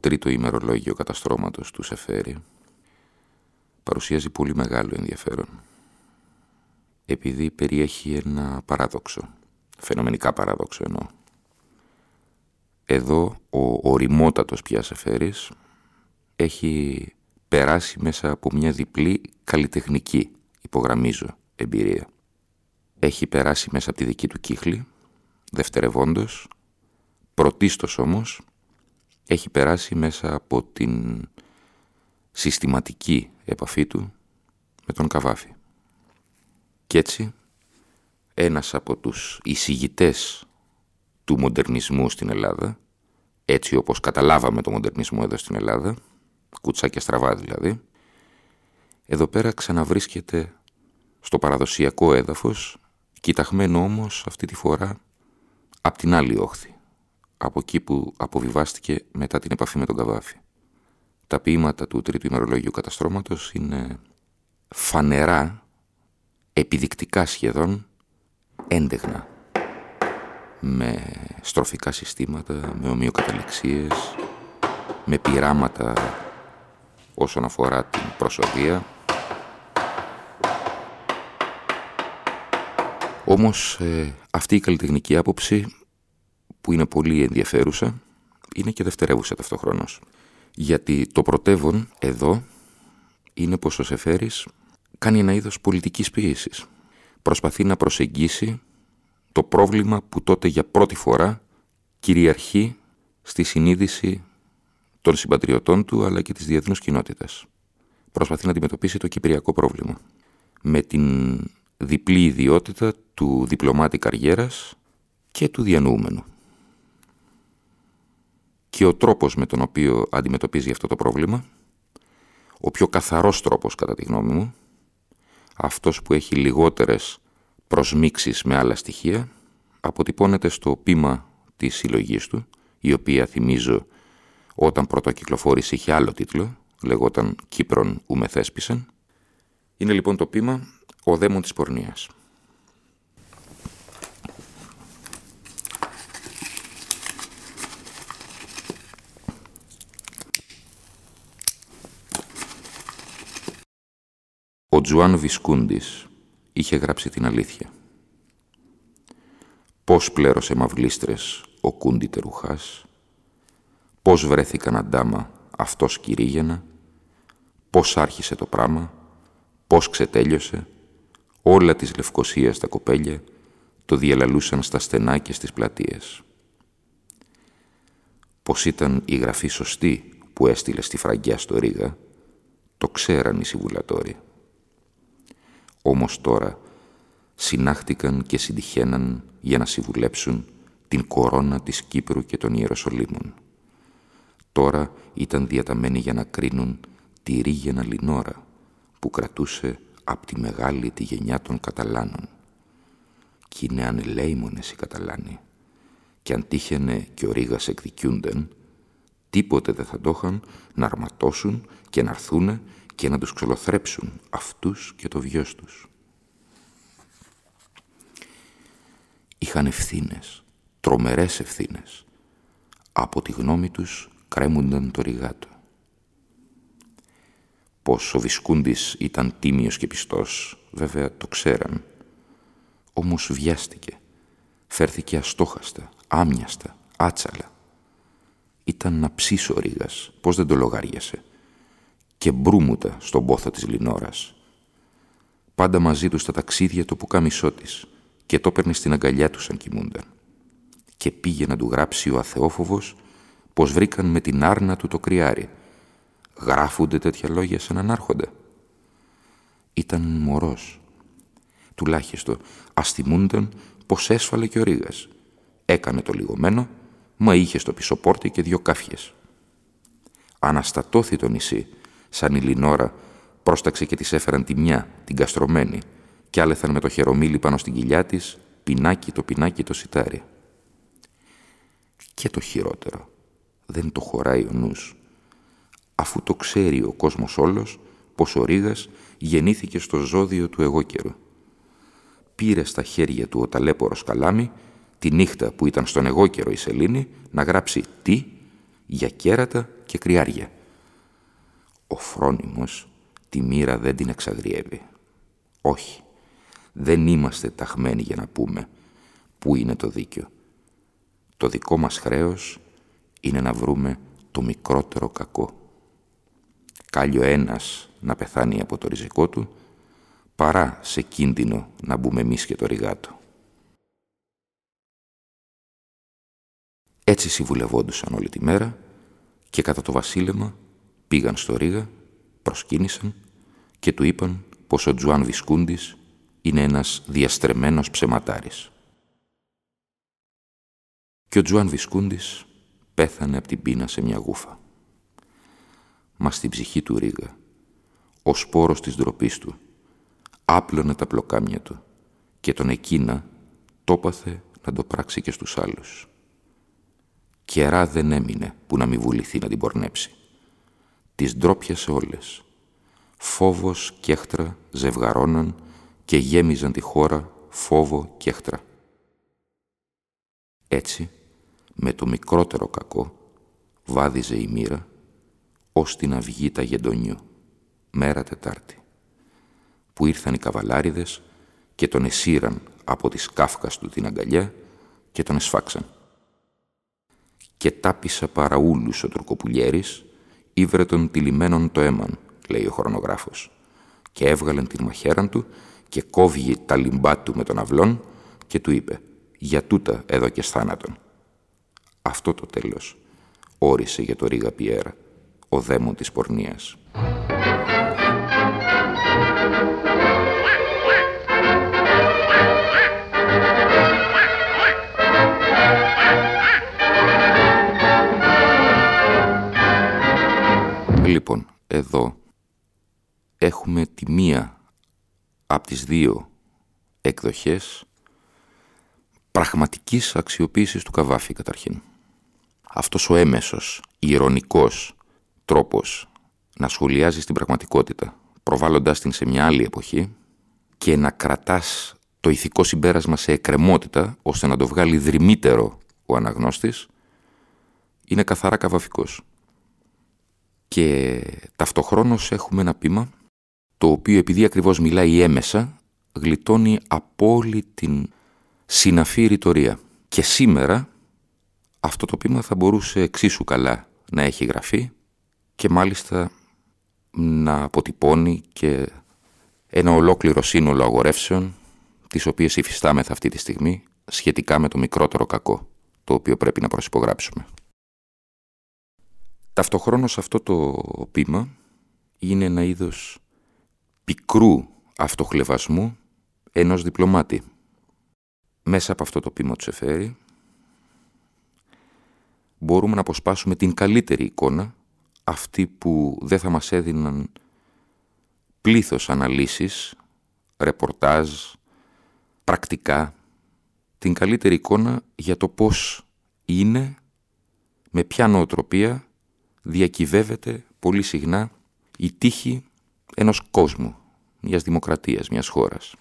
Τρίτο ημερολόγιο καταστρώματος του Σεφέρη παρουσιάζει πολύ μεγάλο ενδιαφέρον επειδή περιέχει ένα παράδοξο, φαινομενικά παράδοξο εννοώ. Εδώ ο οριμότατος πια Σεφέρης έχει περάσει μέσα από μια διπλή καλλιτεχνική, υπογραμμίζω, εμπειρία. Έχει περάσει μέσα από τη δική του κύχλη, δευτερευόντως, πρωτίστως όμως, έχει περάσει μέσα από την συστηματική επαφή του με τον Καβάφη. Κι έτσι, ένας από τους εισηγητές του μοντερνισμού στην Ελλάδα, έτσι όπως καταλάβαμε το μοντερνισμό εδώ στην Ελλάδα, κουτσάκια στραβά δηλαδή, εδώ πέρα ξαναβρίσκεται στο παραδοσιακό έδαφος, κοιταχμένο όμως αυτή τη φορά από την άλλη όχθη από εκεί που αποβιβάστηκε μετά την επαφή με τον Καβάφη. Τα ποίηματα του τρίτου ημερολογίου καταστρώματος είναι φανερά, επιδεικτικά σχεδόν, έντεγνα. Με στροφικά συστήματα, με ομοιοκαταληξίες, με πειράματα όσον αφορά την προσωπία. Όμως ε, αυτή η καλλιτεχνική άποψη που είναι πολύ ενδιαφέρουσα, είναι και δευτερεύουσα ταυτοχρόνως. Γιατί το πρωτεύον εδώ είναι πως ο Σεφέρης κάνει ένα είδος πολιτικής ποιήσης. Προσπαθεί να προσεγγίσει το πρόβλημα που τότε για πρώτη φορά κυριαρχεί στη συνείδηση των συμπατριωτών του αλλά και της διεθνούς κοινότητας. Προσπαθεί να αντιμετωπίσει το κυπριακό πρόβλημα με την διπλή ιδιότητα του διπλωμάτη καριέρας και του διανοούμενου και ο τρόπος με τον οποίο αντιμετωπίζει αυτό το πρόβλημα, ο πιο καθαρός τρόπος κατά τη γνώμη μου, αυτός που έχει λιγότερες προσμίξεις με άλλα στοιχεία, αποτυπώνεται στο πείμα της συλλογής του, η οποία θυμίζω όταν πρωτοκυκλοφόρησε είχε άλλο τίτλο, λεγόταν «Κύπρον ου μεθέσπισαν». Είναι λοιπόν το πείμα «Ο δαίμον της πορνείας». Ο Τζουάν Βισκούντης είχε γράψει την αλήθεια. Πώς πλέρωσε μαυλίστρες ο Κούντι Τερουχάς, πώς βρέθηκαν αντάμα αυτός κυρίγενα, πώς άρχισε το πράμα, πώς ξετέλειωσε, όλα της Λευκοσίας τα κοπέλια το διαλαλούσαν στα στενά και στις πλατείες. Πως ήταν η γραφή σωστή που έστειλε στη φραγκιά στο Ρίγα, το ξέραν οι συμβουλατόροι. Όμως τώρα συνάχτηκαν και συντυχαίναν για να συμβουλέψουν την κορώνα της Κύπρου και των Ιεροσολύμων. Τώρα ήταν διαταμένοι για να κρίνουν τη Ρίγαινα Λινόρα που κρατούσε από τη μεγάλη τη γενιά των Καταλάνων. Κι είναι ανελέημονες οι Καταλάνοι. Και αν τύχαινε και ο Ρήγας εκδικιούντεν, τίποτε δεν θα το είχαν να αρματώσουν και να έρθουνε και να τους ξολοθρέψουν αυτούς και το βιός τους. Είχαν ευθύνες, τρομερές ευθύνες. Από τη γνώμη τους κρέμουνταν το ριγάτο. Πως ο Βισκούντης ήταν τίμιος και πιστός, βέβαια το ξέραν. Όμως βιάστηκε, φέρθηκε αστόχαστα, άμοιαστα, άτσαλα. Ήταν να ψήσει ο Ρήγας, πώς δεν το λογάριασε και μπρούμουτα στον πόθο της Λινόρας. Πάντα μαζί τους στα ταξίδια το πουκάμισό της και το έπαιρνε στην αγκαλιά του σαν κοιμούνταν. Και πήγε να του γράψει ο αθεόφοβος πως βρήκαν με την άρνα του το κρυάρι. Γράφονται τέτοια λόγια σαν έναν άρχοντα. Ήταν μωρός. Τουλάχιστον ας θυμούνταν πως έσφαλε και ο Ρήγας. Έκανε το λιγομένο, μα είχε στο πισωπόρτι και δυο κάφιες. Αναστατώθη το νησί, σαν η Λινόρα πρόσταξε και της έφεραν τη μια, την καστρωμένη, κι άλεθαν με το χερομίλι πάνω στην κοιλιά της, πινάκι το πινάκι το σιτάρι. Και το χειρότερο, δεν το χωράει ο νους. Αφού το ξέρει ο κόσμος όλος, πως ο Ρήγας γεννήθηκε στο ζώδιο του εγώ καιρου. Πήρε στα χέρια του ο ταλέπορος καλάμι, τη νύχτα που ήταν στον εγώ καιρο η Σελήνη, να γράψει τι για κέρατα και κρυάρια. Ο φρόνιμος τη μοίρα δεν την εξαγριεύει. Όχι, δεν είμαστε ταχμένοι για να πούμε πού είναι το δίκιο. Το δικό μας χρέος είναι να βρούμε το μικρότερο κακό. Κάλιο ένας να πεθάνει από το ριζικό του, παρά σε κίνδυνο να μπούμε εμείς και το ριγάτο. Έτσι συμβουλευόντουσαν όλη τη μέρα και κατά το βασίλεμα πήγαν στο Ρίγα, προσκύνησαν και του είπαν πως ο Τζουάν Βισκούντης είναι ένας διαστρεμένος ψεματάρης. Και ο Τζουάν Βισκούντης πέθανε από την πείνα σε μια γούφα. Μα στην ψυχή του Ρίγα, ο σπόρος της ντροπής του, άπλωνε τα πλοκάμια του και τον εκείνα τόπαθε να το πράξει και στους άλλους. Κερά δεν έμεινε που να μην βουληθεί να την πορνέψει. Τις ντρόπιασε όλες. Φόβος και έχτρα ζευγαρώναν και γέμιζαν τη χώρα φόβο και έχτρα. Έτσι, με το μικρότερο κακό, βάδιζε η μοίρα ως την αυγή τα γεντονιού, μέρα Τετάρτη, που ήρθαν οι καβαλάριδες και τον εσύραν από τις κάφκας του την αγκαλιά και τον εσφάξαν και τάπησα παραούλους ο τουρκοπουλιέρης, ήβρε τον τυλιμένον το έμαν, λέει ο χρονογράφος, και έβγαλεν την μαχαίραν του και κόβγει τα λιμπά του με τον αυλόν και του είπε «Για τούτα εδώ και θάνατον». Αυτό το τέλος όρισε για το Ρίγα Πιέρα, ο δαίμον της πορνείας. Λοιπόν, εδώ έχουμε τη μία από τις δύο εκδοχές πραγματικής αξιοποίησης του Καβάφη καταρχήν. Αυτός ο έμεσος, ηρωνικός τρόπος να σχολιάζει την πραγματικότητα, προβάλλοντάς την σε μια άλλη εποχή και να κρατάς το ηθικό συμπέρασμα σε εκκρεμότητα, ώστε να το βγάλει δρυμύτερο ο αναγνώστης, είναι καθαρά καβαφικός. Και ταυτοχρόνως έχουμε ένα πείμα το οποίο επειδή ακριβώς μιλάει έμεσα γλιτώνει από όλη την συναφή ρητορία. Και σήμερα αυτό το πείμα θα μπορούσε εξίσου καλά να έχει γραφεί και μάλιστα να αποτυπώνει και ένα ολόκληρο σύνολο αγορεύσεων τις οποίες υφιστάμεθα αυτή τη στιγμή σχετικά με το μικρότερο κακό το οποίο πρέπει να προσυπογράψουμε. Ταυτοχρόνως αυτό το πείμα είναι ένα είδος πικρού αυτοχλεβασμού ενός διπλωμάτη. Μέσα από αυτό το πείμα του Σεφέρη μπορούμε να αποσπάσουμε την καλύτερη εικόνα, αυτή που δεν θα μας έδιναν πλήθος αναλύσεις, ρεπορτάζ, πρακτικά, την καλύτερη εικόνα για το πώς είναι, με ποια νοοτροπία διακυβεύεται πολύ συχνά η τύχη ενός κόσμου, μιας δημοκρατίας, μιας χώρας.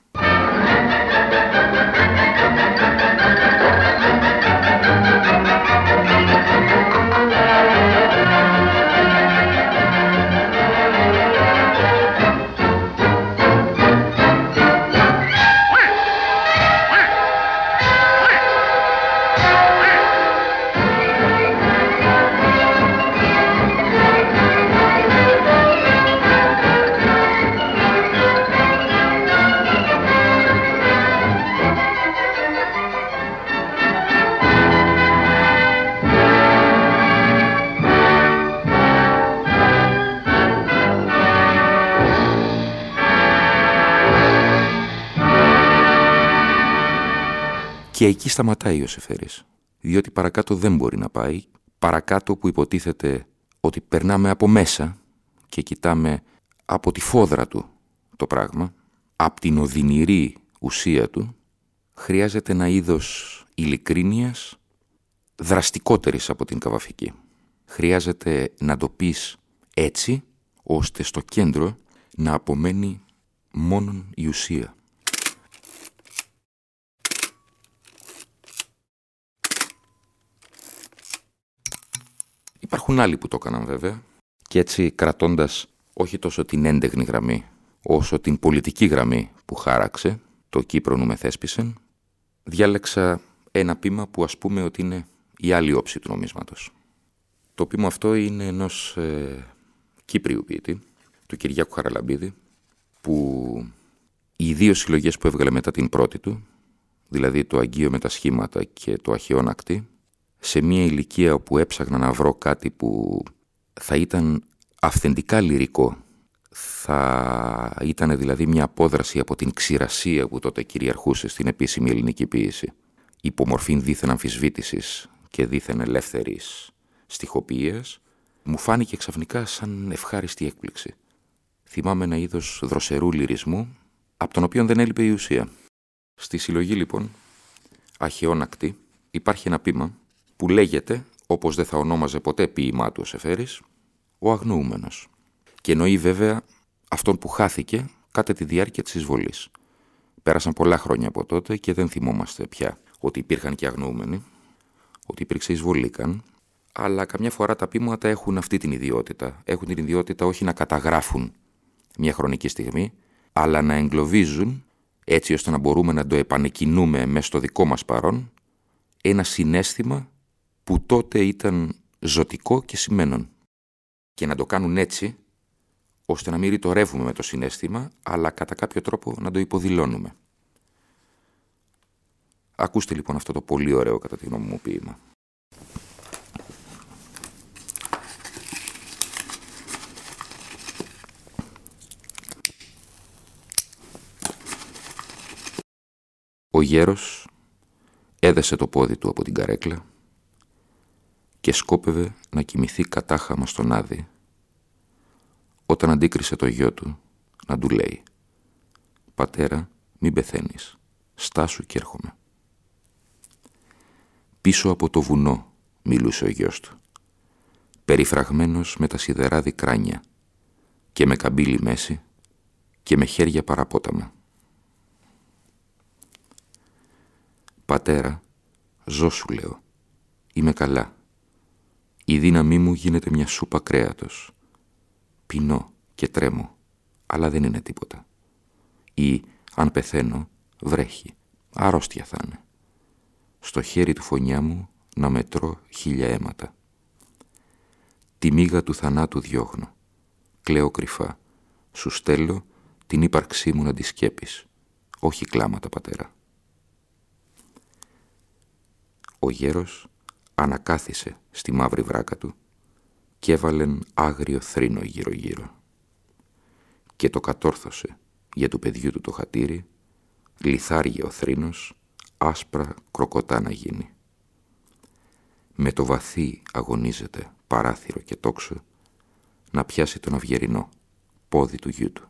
Και εκεί σταματάει ο Σεφέρης, διότι παρακάτω δεν μπορεί να πάει, παρακάτω που υποτίθεται ότι περνάμε από μέσα και κοιτάμε από τη φόδρα του το πράγμα, από την οδυνηρή ουσία του, χρειάζεται ένα είδος ειλικρίνειας δραστικότερης από την καβαφική. Χρειάζεται να το πεις έτσι, ώστε στο κέντρο να απομένει μόνον η ουσία. Υπάρχουν άλλοι που το έκαναν βέβαια και έτσι κρατώντας όχι τόσο την έντεγνη γραμμή όσο την πολιτική γραμμή που χάραξε το Κύπρο νου μεθέσπισεν διάλεξα ένα πείμα που ας πούμε ότι είναι η άλλη όψη του νομίσματος. Το πείμα αυτό είναι ενός ε, Κύπριου ποιητή, του Κυριάκου Χαραλαμπίδη, που οι δύο συλλογές που έβγαλε μετά την πρώτη του, δηλαδή το Αγγείο με τα σχήματα και το Αχαιόνακτη, σε μια ηλικία όπου έψαχνα να βρω κάτι που θα ήταν αυθεντικά λυρικό, θα ήταν δηλαδή μια απόδραση από την ξηρασία που τότε κυριαρχούσε στην επίσημη ελληνική ποίηση, υπομορφήν δίθεν αμφισβήτησης και δίθεν ελεύθερης στοιχοποίησης, μου φάνηκε ξαφνικά σαν ευχάριστη έκπληξη. Θυμάμαι ένα είδος δροσερού λυρισμού, από τον οποίο δεν έλειπε η ουσία. Στη συλλογή λοιπόν, αχαιόνακτη, υπάρχει ένα πείμα που λέγεται, όπως δεν θα ονόμαζε ποτέ ποίημά του ο Σεφέρης, ο αγνοούμενος. Και εννοεί βέβαια αυτόν που χάθηκε κατά τη διάρκεια της εισβολής. Πέρασαν πολλά χρόνια από τότε και δεν θυμόμαστε πια ότι υπήρχαν και αγνοούμενοι, ότι υπήρξε εισβολή καν, αλλά καμιά φορά τα πείματα έχουν αυτή την ιδιότητα. Έχουν την ιδιότητα όχι να καταγράφουν μια χρονική στιγμή, αλλά να εγκλωβίζουν, έτσι ώστε να μπορούμε να το επανεκκινούμε μέσα στο δικό μας παρόν, ένα συνέστημα που τότε ήταν ζωτικό και σημαίνον. Και να το κάνουν έτσι, ώστε να μην ρητορεύουμε με το συνέστημα, αλλά κατά κάποιο τρόπο να το υποδηλώνουμε. Ακούστε λοιπόν αυτό το πολύ ωραίο κατά τη γνώμη μου ποίημα. Ο γέρος έδεσε το πόδι του από την καρέκλα και σκόπευε να κοιμηθεί κατάχαμα στον άδει όταν αντίκρισε το γιο του να του λέει «Πατέρα, μην πεθαίνεις, στάσου και έρχομαι». Πίσω από το βουνό μιλούσε ο γιος του, περιφραγμένος με τα σιδερά κράνια και με καμπύλη μέση και με χέρια παραπόταμα. «Πατέρα, ζω σου λέω, είμαι καλά. Η δύναμή μου γίνεται μια σούπα κρέατος. Πεινώ και τρέμω, αλλά δεν είναι τίποτα. Ή, αν πεθαίνω, βρέχει, αρρώστια θα είναι. Στο χέρι του φωνιά μου να μετρώ χίλια αίματα. Τη μίγα του θανάτου διώχνω. Κλαίω κρυφά. Σου στέλνω την ύπαρξή μου να τη σκέπεις. Όχι κλάματα, πατέρα. Ο γέρος ανακάθισε στη μαύρη βράκα του και έβαλεν άγριο θρήνο γύρω-γύρω. Και το κατόρθωσε για του παιδιού του το χατήρι, λιθάργε ο θρήνος, άσπρα κροκοτά να γίνει. Με το βαθύ αγωνίζεται παράθυρο και τόξο να πιάσει τον αυγερινό πόδι του γιού του.